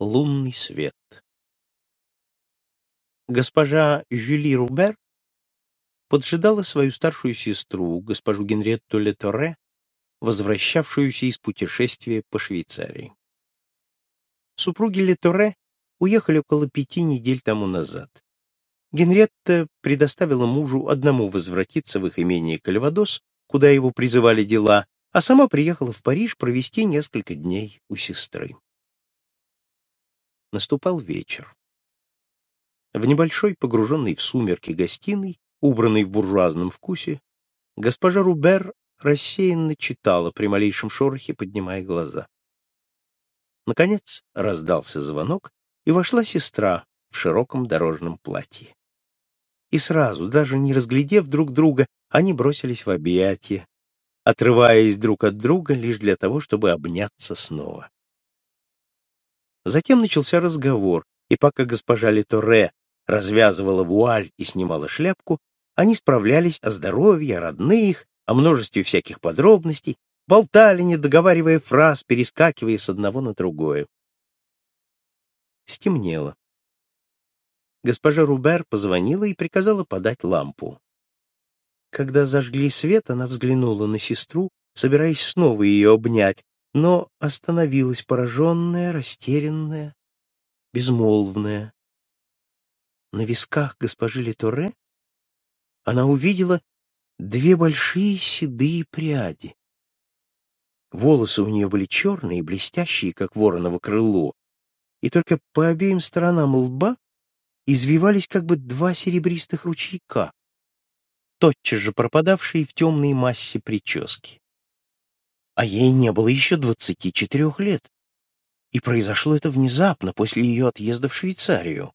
Лунный свет. Госпожа Жюли Рубер поджидала свою старшую сестру, госпожу Генретту Леторе, возвращавшуюся из путешествия по Швейцарии. Супруги Леторе уехали около пяти недель тому назад. Генретта предоставила мужу одному возвратиться в их имение Кальвадос, куда его призывали дела, а сама приехала в Париж провести несколько дней у сестры. Наступал вечер. В небольшой, погруженной в сумерки гостиной, убранной в буржуазном вкусе, госпожа Рубер рассеянно читала при малейшем шорохе, поднимая глаза. Наконец раздался звонок, и вошла сестра в широком дорожном платье. И сразу, даже не разглядев друг друга, они бросились в объятия, отрываясь друг от друга лишь для того, чтобы обняться снова. Затем начался разговор, и пока госпожа Литоре развязывала вуаль и снимала шляпку, они справлялись о здоровье, о родных, о множестве всяких подробностей, болтали, не договаривая фраз, перескакивая с одного на другое. Стемнело. Госпожа Рубер позвонила и приказала подать лампу. Когда зажгли свет, она взглянула на сестру, собираясь снова ее обнять, но остановилась пораженная, растерянная, безмолвная. На висках госпожи Леторе она увидела две большие седые пряди. Волосы у нее были черные, блестящие, как вороново крыло, и только по обеим сторонам лба извивались как бы два серебристых ручейка, тотчас же пропадавшие в темной массе прически а ей не было еще двадцати четырех лет. И произошло это внезапно, после ее отъезда в Швейцарию.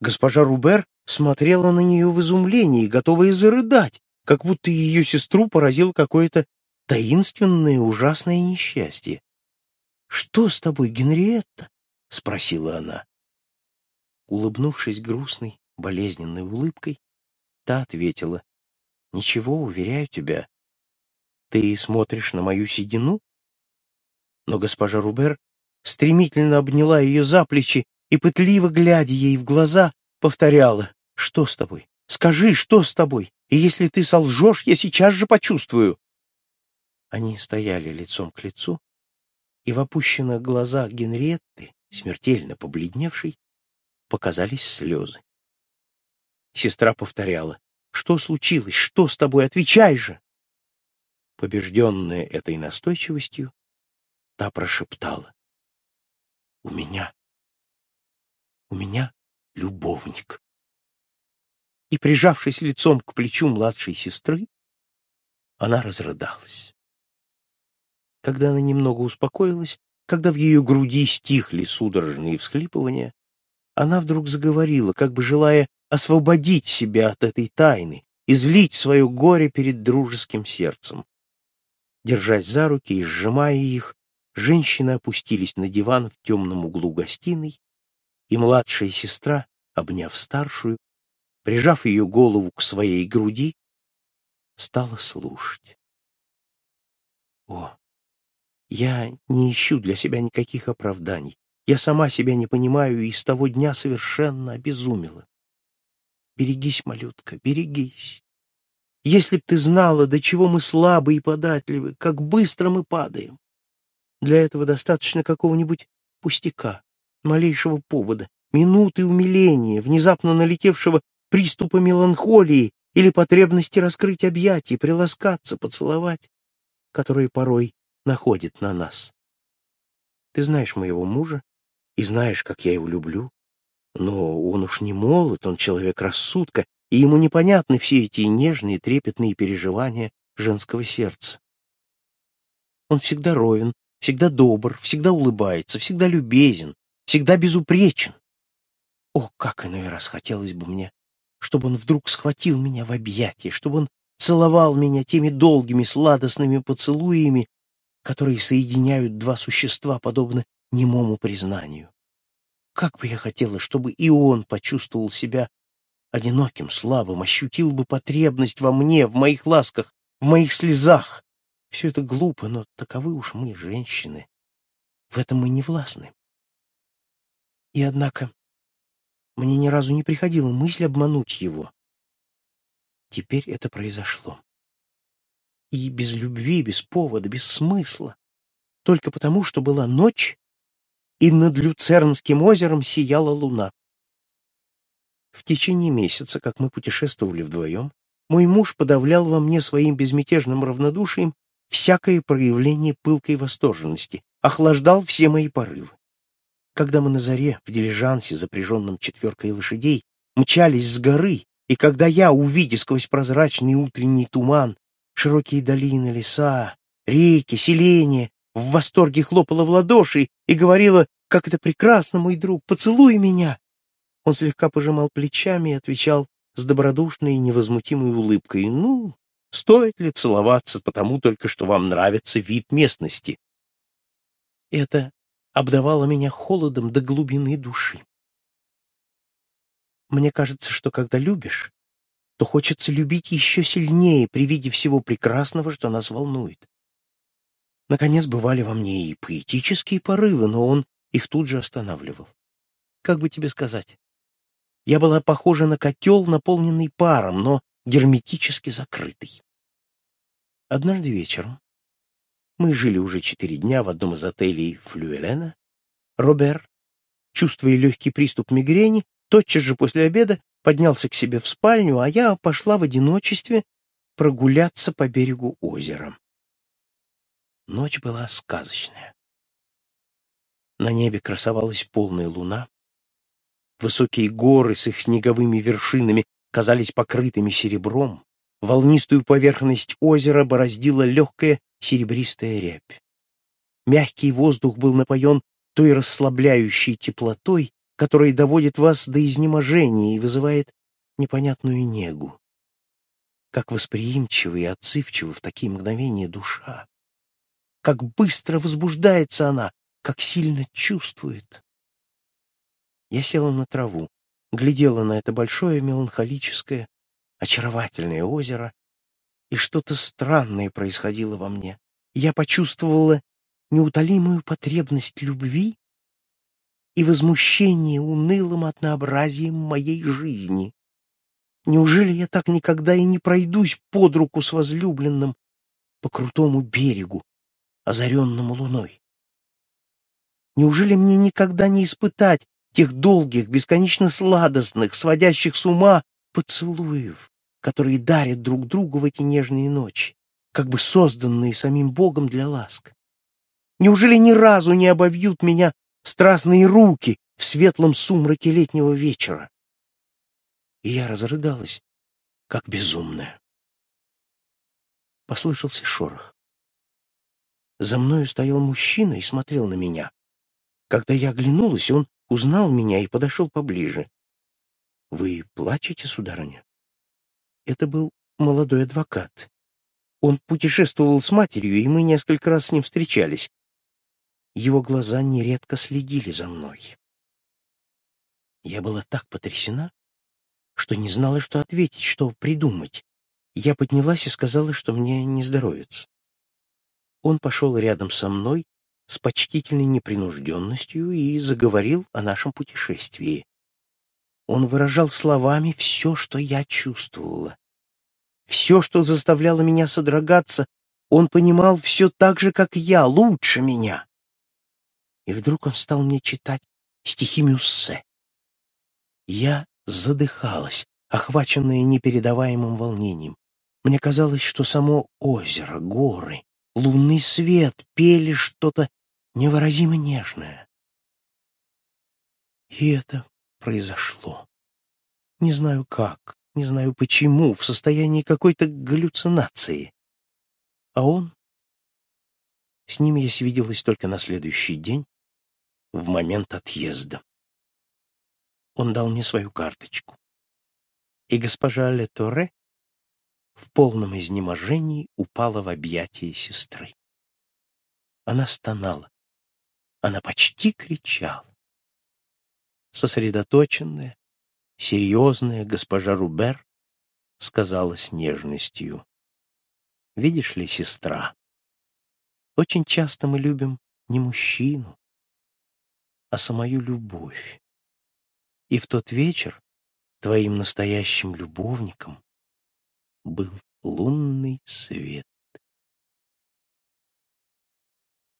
Госпожа Рубер смотрела на нее в изумлении, готовая зарыдать, как будто ее сестру поразило какое-то таинственное ужасное несчастье. «Что с тобой, Генриетта?» — спросила она. Улыбнувшись грустной, болезненной улыбкой, та ответила, «Ничего, уверяю тебя, ты смотришь на мою седину? Но госпожа Рубер стремительно обняла ее за плечи и, пытливо глядя ей в глаза, повторяла, «Что с тобой? Скажи, что с тобой? И если ты солжешь, я сейчас же почувствую». Они стояли лицом к лицу, и в опущенных глазах Генриетты, смертельно побледневшей, показались слезы. Сестра повторяла, «Что случилось? Что с тобой? Отвечай же!» Побежденная этой настойчивостью, та прошептала. «У меня, у меня любовник». И, прижавшись лицом к плечу младшей сестры, она разрыдалась. Когда она немного успокоилась, когда в ее груди стихли судорожные всхлипывания, она вдруг заговорила, как бы желая освободить себя от этой тайны, излить свое горе перед дружеским сердцем. Держась за руки и сжимая их, женщины опустились на диван в темном углу гостиной, и младшая сестра, обняв старшую, прижав ее голову к своей груди, стала слушать. О, я не ищу для себя никаких оправданий. Я сама себя не понимаю и с того дня совершенно обезумела. Берегись, малютка, берегись. Если б ты знала, до чего мы слабы и податливы, как быстро мы падаем. Для этого достаточно какого-нибудь пустяка, малейшего повода, минуты умиления, внезапно налетевшего приступа меланхолии или потребности раскрыть объятия, приласкаться, поцеловать, которые порой находит на нас. Ты знаешь моего мужа и знаешь, как я его люблю, но он уж не молод, он человек рассудка, и ему непонятны все эти нежные, трепетные переживания женского сердца. Он всегда ровен, всегда добр, всегда улыбается, всегда любезен, всегда безупречен. О, как иной раз хотелось бы мне, чтобы он вдруг схватил меня в объятия, чтобы он целовал меня теми долгими сладостными поцелуями, которые соединяют два существа, подобно немому признанию. Как бы я хотела, чтобы и он почувствовал себя одиноким, слабым, ощутил бы потребность во мне, в моих ласках, в моих слезах. Все это глупо, но таковы уж мы, женщины. В этом мы не властны. И однако мне ни разу не приходила мысль обмануть его. Теперь это произошло. И без любви, без повода, без смысла. Только потому, что была ночь, и над Люцернским озером сияла луна. В течение месяца, как мы путешествовали вдвоем, мой муж подавлял во мне своим безмятежным равнодушием всякое проявление пылкой восторженности, охлаждал все мои порывы. Когда мы на заре в дилижансе, запряженном четверкой лошадей, мчались с горы, и когда я, увидя сквозь прозрачный утренний туман широкие долины, леса, реки, селения, в восторге хлопала в ладоши и говорила, как это прекрасно, мой друг, поцелуй меня. Он слегка пожимал плечами и отвечал с добродушной и невозмутимой улыбкой, ну, стоит ли целоваться потому только, что вам нравится вид местности? Это обдавало меня холодом до глубины души. Мне кажется, что когда любишь, то хочется любить еще сильнее при виде всего прекрасного, что нас волнует. Наконец, бывали во мне и поэтические порывы, но он их тут же останавливал. Как бы тебе сказать? Я была похожа на котел, наполненный паром, но герметически закрытый. Однажды вечером мы жили уже четыре дня в одном из отелей Флюэлена. Робер, чувствуя легкий приступ мигрени, тотчас же после обеда поднялся к себе в спальню, а я пошла в одиночестве прогуляться по берегу озера. Ночь была сказочная. На небе красовалась полная луна. Высокие горы с их снеговыми вершинами казались покрытыми серебром. Волнистую поверхность озера бороздила легкая серебристая рябь. Мягкий воздух был напоен той расслабляющей теплотой, которая доводит вас до изнеможения и вызывает непонятную негу. Как восприимчива и отзывчива в такие мгновения душа. Как быстро возбуждается она, как сильно чувствует. Я села на траву, глядела на это большое меланхолическое, очаровательное озеро, и что-то странное происходило во мне. Я почувствовала неутолимую потребность любви и возмущение унылым однообразием моей жизни. Неужели я так никогда и не пройдусь под руку с возлюбленным по крутому берегу, озаренному луной? Неужели мне никогда не испытать тех долгих, бесконечно сладостных, сводящих с ума поцелуев, которые дарят друг другу в эти нежные ночи, как бы созданные самим Богом для ласк? Неужели ни разу не обовьют меня страстные руки в светлом сумраке летнего вечера. И я разрыдалась, как безумная. Послышался шорох. За мною стоял мужчина и смотрел на меня. Когда я оглянулась, он узнал меня и подошел поближе. — Вы плачете, сударыня? Это был молодой адвокат. Он путешествовал с матерью, и мы несколько раз с ним встречались. Его глаза нередко следили за мной. Я была так потрясена, что не знала, что ответить, что придумать. Я поднялась и сказала, что мне не здоровится. Он пошел рядом со мной с почтительной непринужденностью и заговорил о нашем путешествии. Он выражал словами все, что я чувствовала. Все, что заставляло меня содрогаться, он понимал все так же, как я, лучше меня и вдруг он стал мне читать стихи Мюссе. Я задыхалась, охваченная непередаваемым волнением. Мне казалось, что само озеро, горы, лунный свет пели что-то невыразимо нежное. И это произошло. Не знаю как, не знаю почему, в состоянии какой-то галлюцинации. А он... С ним я свиделась только на следующий день, в момент отъезда. Он дал мне свою карточку. И госпожа Леторе в полном изнеможении упала в объятия сестры. Она стонала. Она почти кричала. Сосредоточенная, серьезная госпожа Рубер сказала с нежностью. «Видишь ли, сестра, очень часто мы любим не мужчину, а самую любовь. И в тот вечер твоим настоящим любовником был лунный свет.